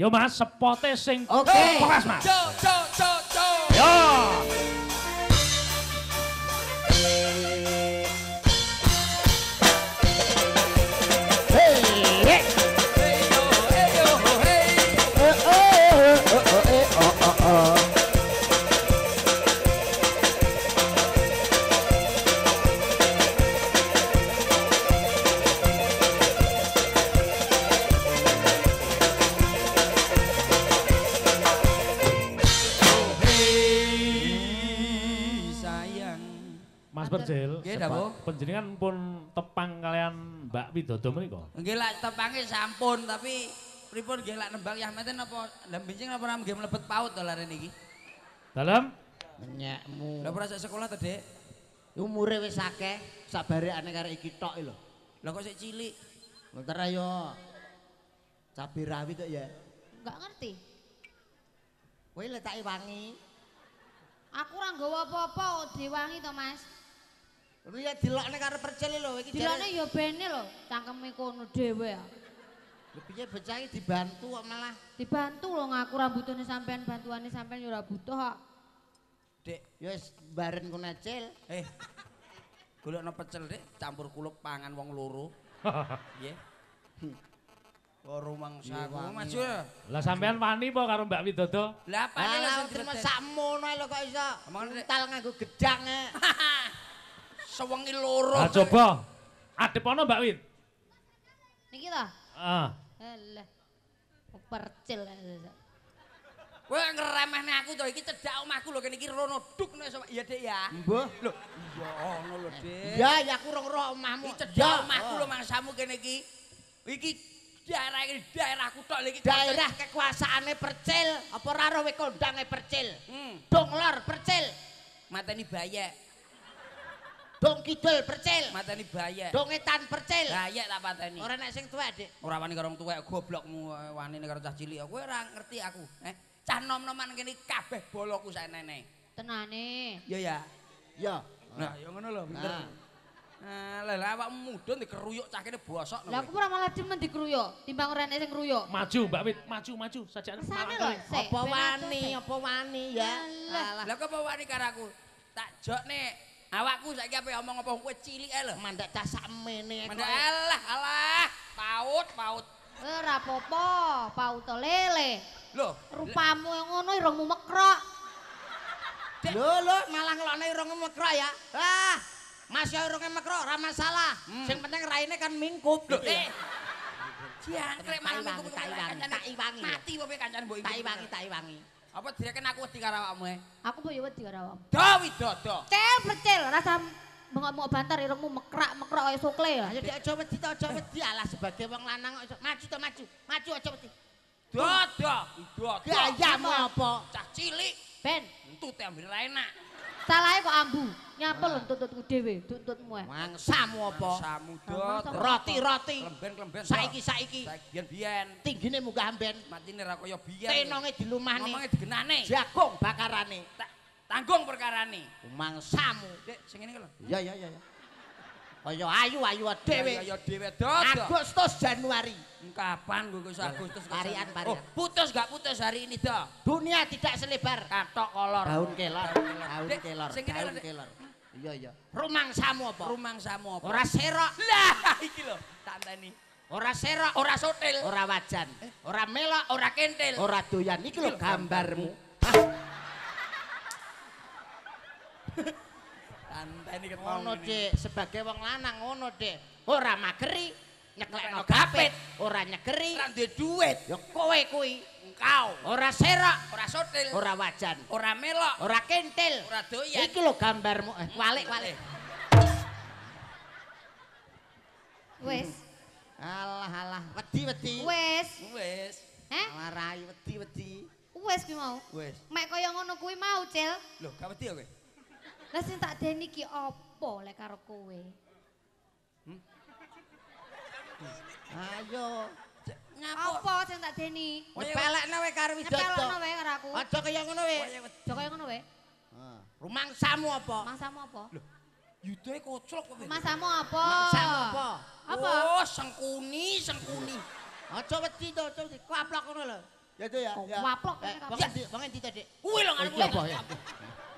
Yo Mas, sepote sing Oke. keras Mas. Jo, jo, jo, Nggih, Dapo. Panjenengan pun tepang kalian Mbak Widodo menika. Nggih lak tepange sampun tapi pripun nggih lak nembang Yah meten apa bincing apa nggih mlebet paut to lare niki. Dalam Menyekmu. Lah ora sekolah to, Dik? Umure wis akeh, sabarekane karo iki tok lho. Lah kok sik cilik. Bentar ayo. Cabe rawit kok ya. Enggak ngerti. Kowe letake wangi. Aku ora nggawa apa-apa kok diwangi to, Mas. Lho ya dilokne karo percil lho iki. Dilane ya bene lho, cangkeme kono dhewe ya. Lho piye bocah iki dibantu kok malah. Dibantu lho ngaku rambutane sampean bantuane sampean ya ora butuh kok. Dik, Ya wis baren ku necil. eh. Golekno pecel, Dik, campur kulup pangan wong loro. Nggih. Loro mangsaku Iya, wangi. maju. ya. lah sampean wani po karo Mbak Widodo? Lah apane langsung terima diletek? sakmono lho kok iso. Dek. Ental nganggo gedang e. Sewengi loro. Lah coba adep ana Mbak Wid. Niki ta? Ah. Alah. Percil. Kowe ngremehne aku to iki cedhak omahku lho kene iki rono duk nek sama iya Dik ya. Mbah. Lho, iya ngono lho Dik. Ya ya aku rong roh omahmu. Iki cedhak omahku lho mangsamu kene iki. Iki daerah iki daerahku tok lho iki. Daerah kekuasaane percil, apa ora roh we kondange percil. Hmm, Dong lor percil, mateni bayek, dong kidul percil, mateni bayek. dong etan percil. Bayek tak pateni. Ora nek sing tuwek, Dik. Ora wani karo wong tuwek goblokmu eh, wani karo cah cilik. Kowe ora ngerti aku. Eh, cah nom-noman kene kabeh boloku saknene. Tenane. Iya ya. Ya. Nah, ya ngono lho, pinter. Nah. Ah, lah lah awakmu mudhun dikeruyuk cah kene bosok. Lah aku ora malah demen dikruyuk, timbang ora enek sing kruyuk. Maju Mbak Wid, maju maju sajane malah sik. Apa wani, apa wani ya. Lah kok wani karo aku? Tak jokne awakku saiki apa ngomong apa kowe cilik ae lho. Mandak cah sakmene Mandek alah alah paut paut. sik. Ora apa-apa, pauto lele. Lho, Rupamu yang ngono irungmu mekrok. Lho lho malah ngelokne irunge mekrok ya. Ah, Mas irunge mekrok ora masalah. Sing penting raine kan mingkup. lho eh. Jangkrik malah minggu tak iwangi, tak iwangi. Mati apa kancane mbok Tak iwangi, tak iwangi. Apa direken aku wedi karo awakmu e? Aku mbok ya wedi karo awakmu. Dawi dodo. Cel percil, rasa bengok-bengok bantar irungmu mekrak-mekrok kaya sukle ya. Ayo dik aja wedi to, aja wedi alah sebagai wong lanang kok maju to maju. Maju aja wedi. Dodo. Dodo. Gayamu apa? Cah cilik Ben, entute ambil enak. Salahe kok ambu. Nyampel tuntutku dhewe, tuntutmu ae. Mangsamu apa? Samu Masa- dodo. Roti-roti. Klemben-klemben. Saiki saiki. biyen-biyen. Tinggine munggah amben. Matine ra kaya biyen. Tenonge dilumahne. Ngomongnya digenane. Jagung bakarane. Ta- Tanggung perkarane. Mangsamu. Sing ngene iki lho. Iya iya iya. Kaya ayu-ayu dhewe. Ya ya dhewe dodo. Agustus Januari. Kapan gue Agustus Parian, sana? parian. Oh, putus gak putus hari ini dah. Dunia tidak selebar Katok kolor. daun kelor. Daun kelor. sing Daun kelor. Iya iya. Rumangsamu apa? Rumang samu apa? Ora serok, lah iki lho, tak enteni. ora serok, Ora sotil, ora wajan, ora melok, ora kentil. ora doyan. Iki lho Iki Tanteni ketemu. Ngono, Dik, sebagai wong lanang ngono, Dik. Ora mageri, nyeklekno gapit, ora nyegeri. Ora duwe duit. Ya kowe kuwi Engkau. ora serok, Ora sotil. ora wajan, Ora melok. ora kentil. Ora doyan. Iki lho gambarmu. Eh, walik walik. Wis, Alah alah, wedi-wedi. wis. Wis. Heh? Alah rai wedi-wedi. Wis kuwi mau. Wis. Mek kaya ngono kuwi mau, Cil. Lho, gak wedi ya kowe? Lah sing tak deni ki apa lek karo kowe? Ayo. Nyapa? Apa sing tak deni? Wis pelekno wae karo Widodo. wae karo aku. Aja kaya ngono wae. Aja kaya ngono wae. Rumangsamu apa? Mangsamu apa? Yudoe koclok kowe. Mangsamu apa? Mangsamu apa? Apa? Oh, sengkuni, sengkuni. Aja wedi to, aja wedi. Kaplok ngono lho. Ya itu ya. ya. Waplok Eh, kabeh. endi? Wong endi to, Dik? Kuwi lho ngarep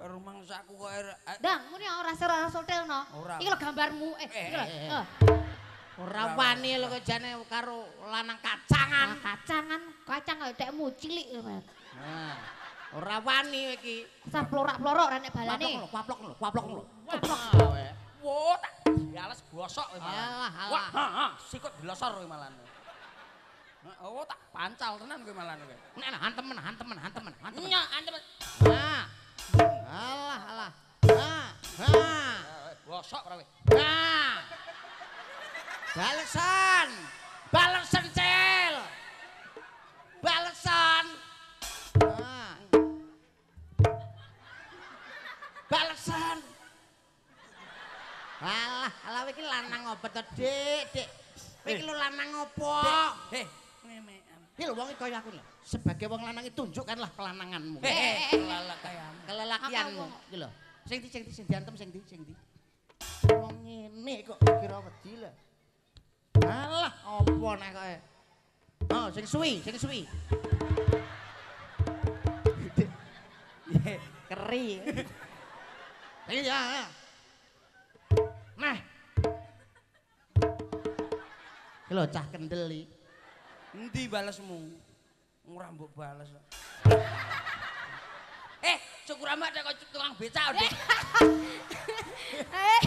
Ya? Karo mangsaku kok er- eh, Dang, ngene ora ser ora sotelno. Ora. Iki lho gambarmu. Eh, iki lho. Eh, eh, Eh, Ora wani lho kok jane karo lanang kacangan. ah, kacangan, kacang kaya dekmu cilik lho, Mas. Nah, ora wani iki. Sah plorak-plorok rek nek Waplok balane. lho, waplok lho, waplok lho. Waplok. Wo tak diales bosok kowe alah. Wah, ha, ha, sikut dilosor kowe malah. Oh, tak pancal tenan kowe malah kowe. Nek nah, hantemen, hantemen, hantemen, hantemen. Nya, antem. Nah. Alah, alah. Nah. Eh, Bosok ora. Nah. Balesan. Balesan cel. Balesan. Balesan. Alah, alah iki lanang apa to, Dik? Dik. Iki lanang apa? Heh, Iki lho wong iki kaya aku lho. Sebagai wong lanang iki tunjukkanlah kelananganmu. Eh, eh, eh. Kelelakianmu Apa, iki lho. Sing di sing di sing diantem sing di sing di. Wong ngene kok kira wedi lho. Alah, apa nek kowe? Oh, sing suwi, sing suwi. Keri. Iya. ya. Nah. Iki lho cah kendel iki. Endi balesmu? Ora mbok bales. Eh, syukur amat kok tukang becak, Dik. Eh.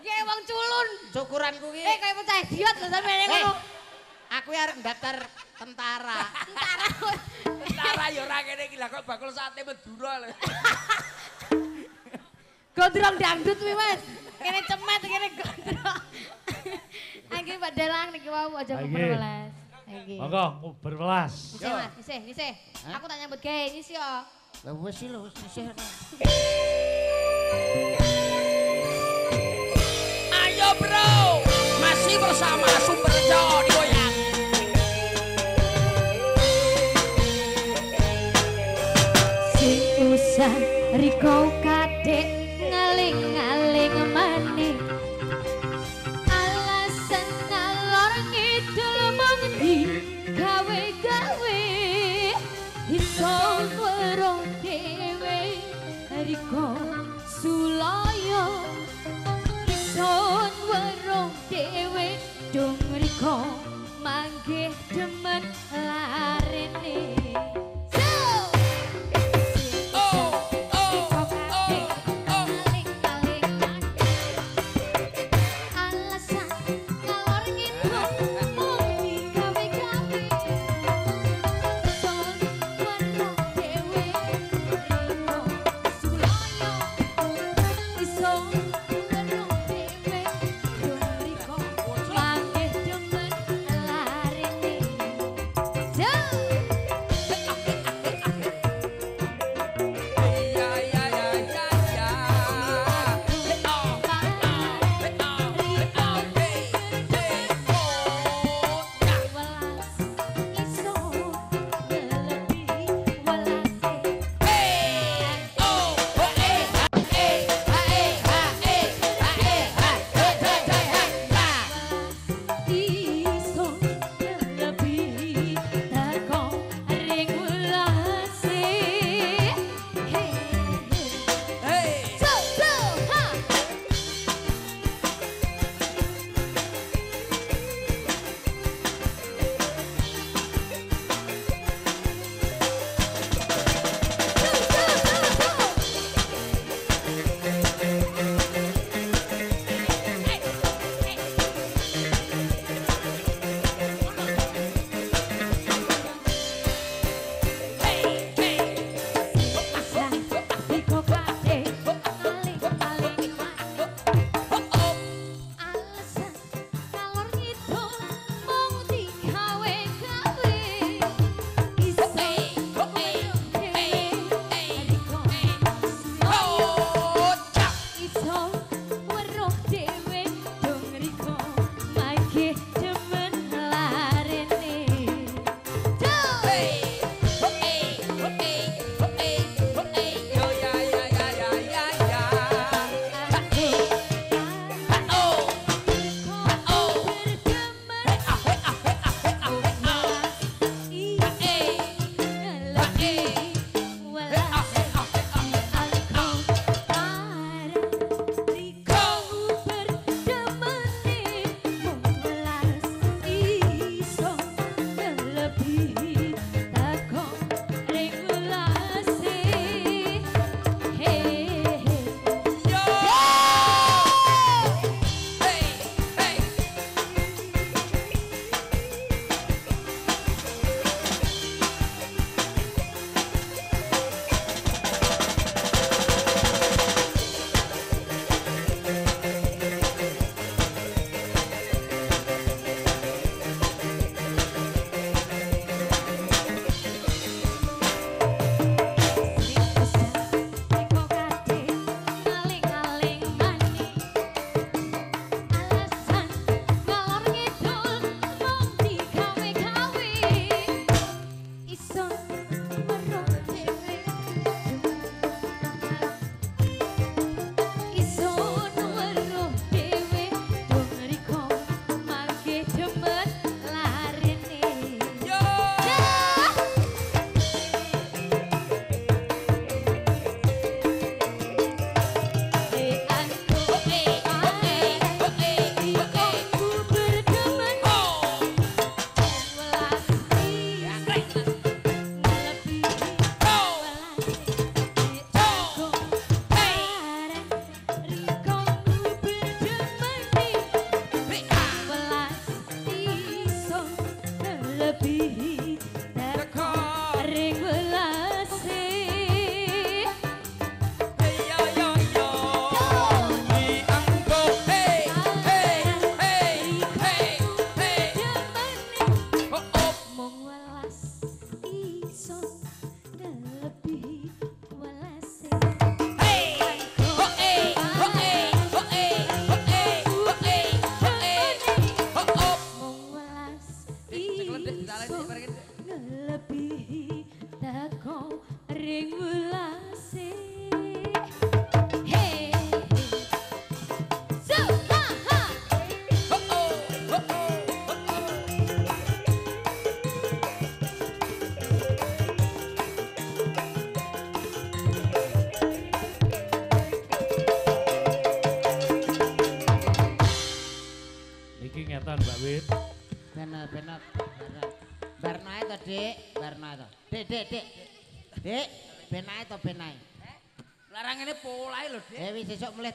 Kayak wong culun. Syukuranku ki. Eh, kayak pecah idiot lho sampeyan Eh, ngono. aku arep daftar tentara. Tentara. Tentara ya ora kene iki lah kok bakul sate Madura lho. Gondrong dangdut kuwi, Mas. Kene cemet, kene gondrong. Iki Pak Dalang niki wau aja Lagi. berwelas. Iki. Monggo berwelas. Isih, Mas, isih, isih. Hah? Aku tak nyambut gawe nyisi yo. Lah wis sih lho, wis isih. Ayo bro, masih bersama Sumber Jawa digoyang. Sing usah riko kadek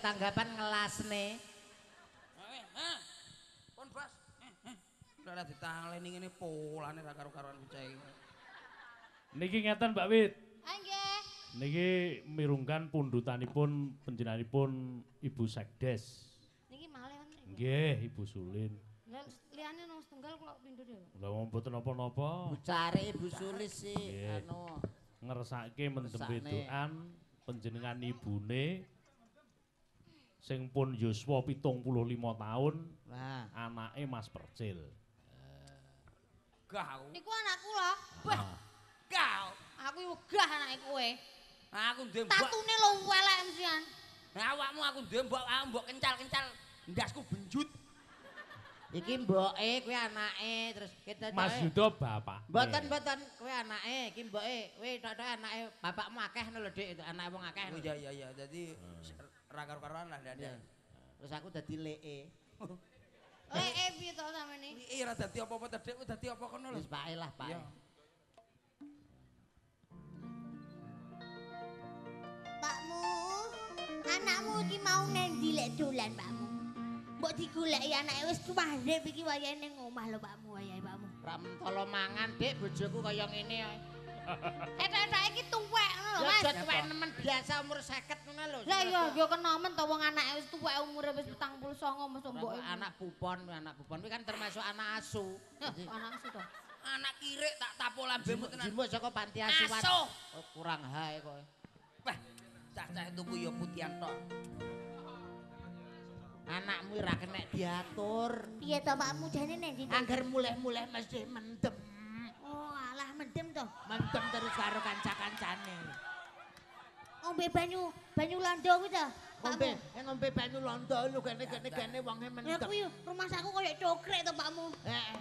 tanggapan ngelasne. Eh. Pun Bas. Ora ditangleni ngene polane ra karo-karoan bocah iki. Niki ngeten Mbak Wit. Ah nggih. Niki mirungkan pundutanipun panjenenganipun Ibu Sekdes. Niki malih wonten. Nggih, Ibu Sulin. Lah liyane nang setunggal kok pindho dhewe. Lah wong mboten napa-napa. Bucare Ibu Sulis sih anu. Ngersake mendem Ngersakne. wedokan panjenengan ibune sing pun yuswa 75 taun, Nah, anake Mas Percil. Gah aku. Niku anakku lho. Wah, Gah. aku wegah anake kowe. Aku ndek mbok. Tatune lho welek mesian. Awakmu aku ndek mbok, aku mbok kencal-kencal. Ndasku benjut. Iki mboke kuwi anake terus kita Mas Yuda bapak. Mboten mboten kuwi anake, iki mboke, kuwi tok-tok anake bapakmu akeh ngono lho Dik, itu anake wong akeh. Oh lho. iya iya iya. Dadi ra karo-karoan lah Iya. Dada. Terus aku dadi leke. Eh eh piye to sampeyan iki? Iki ora dadi apa-apa to, Dik. Dadi apa kono lho. Wis pae lah. Iya. Pakmu, anakmu iki mau nendi lek dolan, Pakmu? Mbok digoleki anake wis tuandhep iki wayahe ning omah lho, Pakmu, wayahe Pakmu. Ra mentolo mangan, Dik, bojoku kaya ngene ae. Etak-etak iki tuwek ngono lho, Ya Mas. aja tuwek nemen biasa umur 50 ngono lho. Lah iya, yo kena men to wong anake wis tuwek umure wis 49 mesti mbok Anak pupon, anak pupon kuwi kan termasuk anak asu. Jadi, anak sudah. Anak kirik tak tapo lambemu tenan. Jimbo saka panti asuhan. Asuh. Oh, kurang hae kowe. Wah, cah-cah tuku ya putihan tok. Anakmu ora kena diatur. Piye to Pakmu jane nendi? to? Angger mulih-mulih mesti mendem. Oh, alah mendem to. Mendem terus karo kanca-kancane. Ngombe banyu, banyu londo kuwi to. Ngombe, eh, ngombe banyu londo lu kene-kene kene wonge Ya mendem. kuwi rumah saku koyo cokrek to Pakmu. Heeh.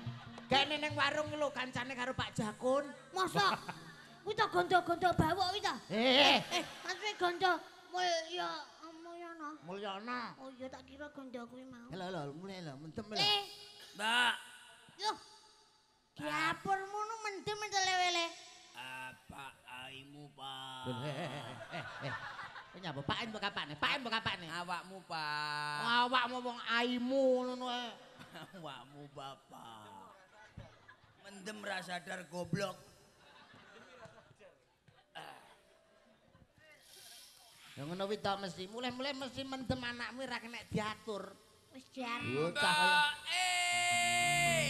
Kene ning warung lho kancane karo Pak Jakun. Mosok kuwi to gondo-gondo bawok kuwi to. Eh, Eh, maksudnya gondo mulya mulyono. Mulyana. Oh iya tak kira gondo kuwi mau. Lho lho, mulai lho, mendem lho. Le, Mbak, yo. Dapurmu nu mendem to lewele. apa aimu, Pak? Eh, eh, eh, eh. Kowe nyapa Pak mbok kapane? Pak mbok kapane? Awakmu, Pak. Awakmu wong aimu ngono ae. Awakmu, Bapak. Mendem ra sadar goblok. Ya ngono kuwi to mesti mulai-mulai mesti mendem anakmu ora kena diatur. Wis kaya. Mbak, eh.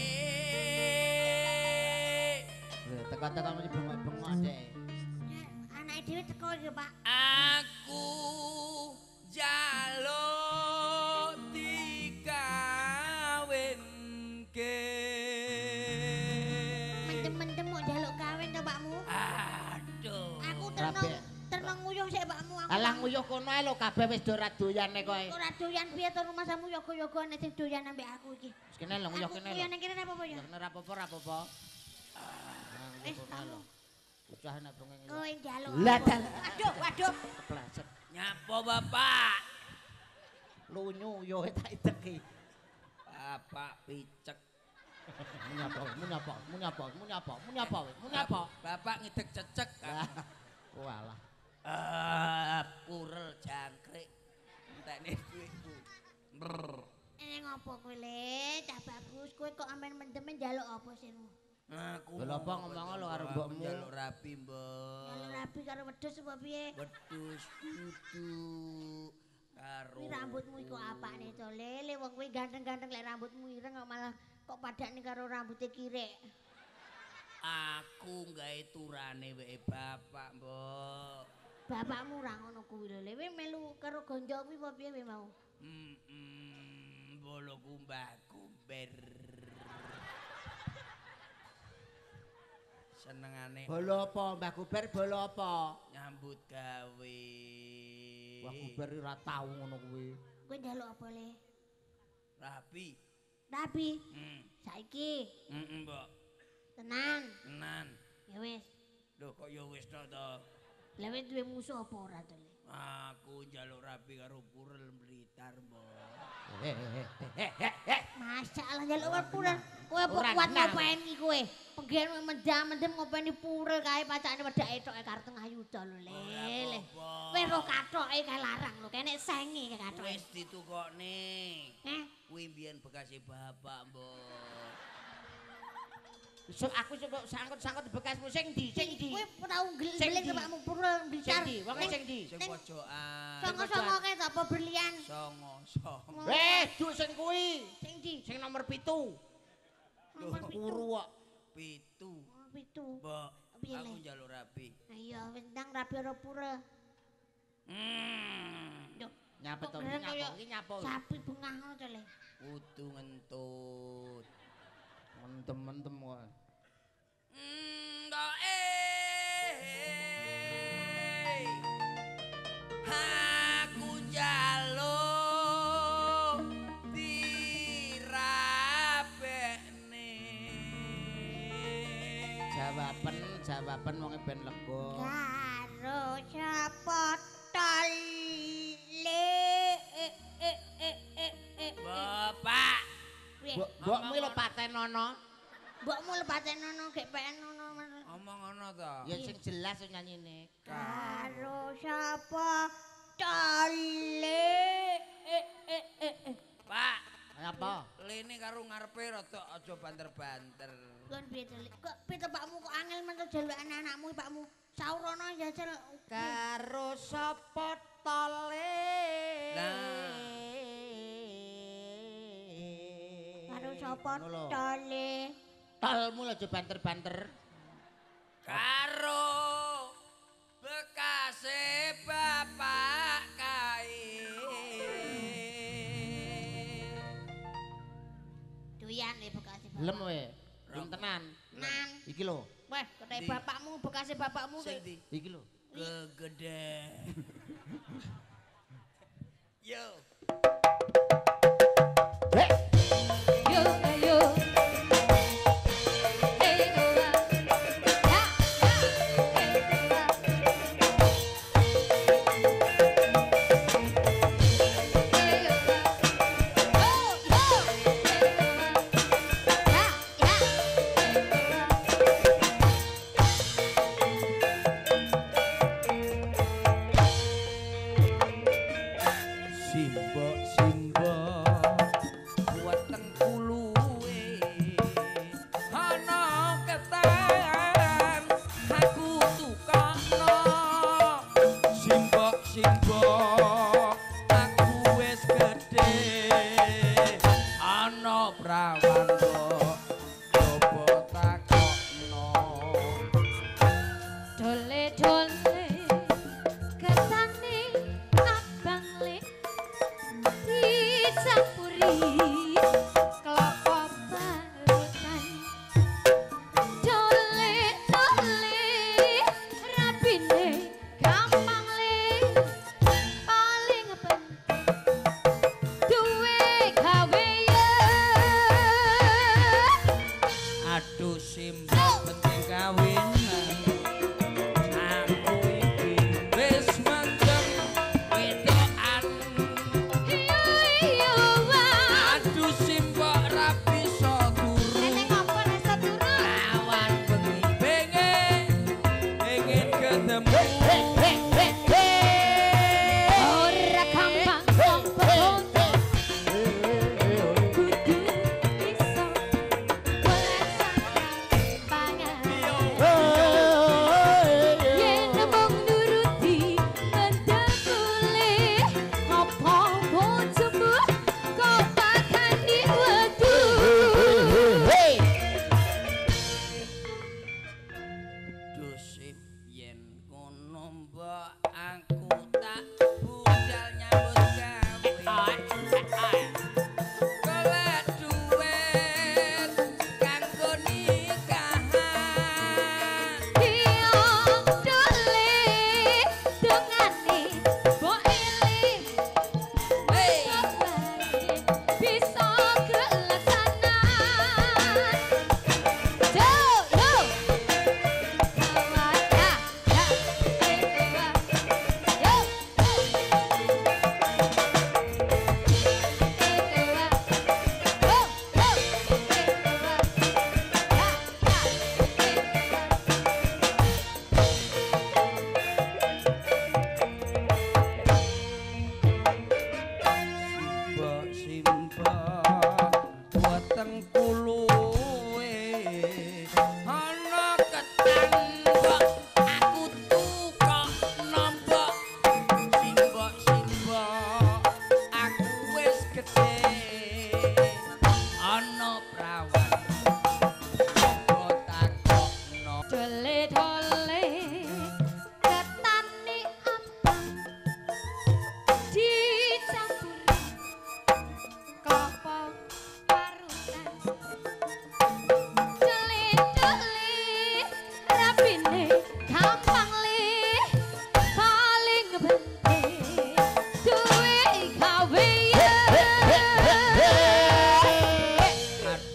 Lho, teko-teko mesti bengok-bengok deh. Anake dhewe teko ya, Pak. Aku jaluk Alah nguyuh kono ae lho kabeh wis do ra doyane kowe. Ora doyan piye to rumah samu yoga-yoga nek sing doyan ambek aku iki. Wis kene lho nguyuh kene lho. nek kene apa-apa ya? Ya kene ra apa-apa ra apa-apa. Kono ae lho. Bocah nek bengeng. Kowe njaluk. Lah, dal. Waduh, waduh. Kepleset. Nyapa, Bapak? Lunyu yo tak ideki. Bapak picek. Munyapa, munyapa, munyapa, munyapa, munyapa, munyapa. Bapak ngidek cecek. Lah, walah. Ah, purel jangkrik. Entekne duitku. Brr. Eh ngopo kowe le? Cah bagus, kowe kok amben mendeme njaluk apa sirmu? Aku Lha apa ngomong lo karo mbokmu? Njaluk rapi, Mbok. Njaluk rapi karo wedhus apa piye? Wedhus kudu karo Kuwi rambutmu iku apane to le? Le wong kuwi ganteng-ganteng lek rambutmu ireng kok malah kok padakne karo rambutnya kirek. Aku gawe turane weke bapak, Mbok. Bapakmu ora ngono kuwi lho. Le kowe melu karo gonjo kuwi apa piye kowe mau? Hmm, bolo kumbah kumber. Senengane Bolo apa, Mbah Kuber bolo apa? nyambut gawe. Mbah Kuber ora tau ngono kuwi. Kowe njaluk apa le? Rapi. Rapi. Hmm, Saiki hmm, Mbok. tenan. Tenan. Ya wis. Lho kok ya wis tok to. Lah kowe duwe musuh apa ora to le? Aku njaluk rapi karo Purel Blitar, Mbok. Mas, Masalah njaluk pura. Kowe apa Ora kuat ngopeni kowe? Penggen mendam-mendem ngopeni pura kae pacane wedak etoke karo tengah yuda lho le. Kowe roh katoke kae larang lho, kene senge kae katoke. Wis ditukokne. Eh, Kuwi mbiyen bekase bapak, Mbok. So, aku coba sangkut-sangkut bekasmu sing di, sing di. kowe tau Sing geling ndi? bapakmu pura Sing bicar. di, wong sing di. Sing pojokan. Songo-songo kae tak apa berlian. Songo, songo. Eh, duk sing kuwi. Sing di. Sing nomor pitu. Nomor pitu. Kuru kok. Pitu. Nomor pitu. Mbok, Piye, aku njaluk rapi. Ayo wendang rapi ora pura. Hmm. Duh, Nyapa to, nyapa, kaya iki nyapa. sapi bengah ngono to le. Kudu ngentut. Mentem-mentem kok. Enggak eh. Aku njaluk dirapekne. Jawaban, jawaban wong ben lega. Karo sapa tole eh eh eh eh eh. Bapak, Piye? Mbok mbokmu lho patenono. Mbokmu lepaten nono gek pengen nono. ngomong ngono to. Ya sing jelas nyanyine. Karo sapa tole eh eh eh eh. Pak, Apa? lene karo ngarepe rada aja banter-banter. Kon piye tole? Kok piye to pakmu kok angel men jaluk anak-anakmu pakmu saurono jajal. Karo sapa tole. Lah. Karo sapa Ngono lho aja banter-banter. Karo bekase bapak kae. Doyan le bekas Lem we. Lem tenan. Nan. Iki lho. Weh, Di. bapakmu bekasnya bapakmu Sing kayak di Iki lho. kegede. Yo. Simbo penting kawinan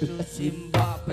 to Zimbabwe.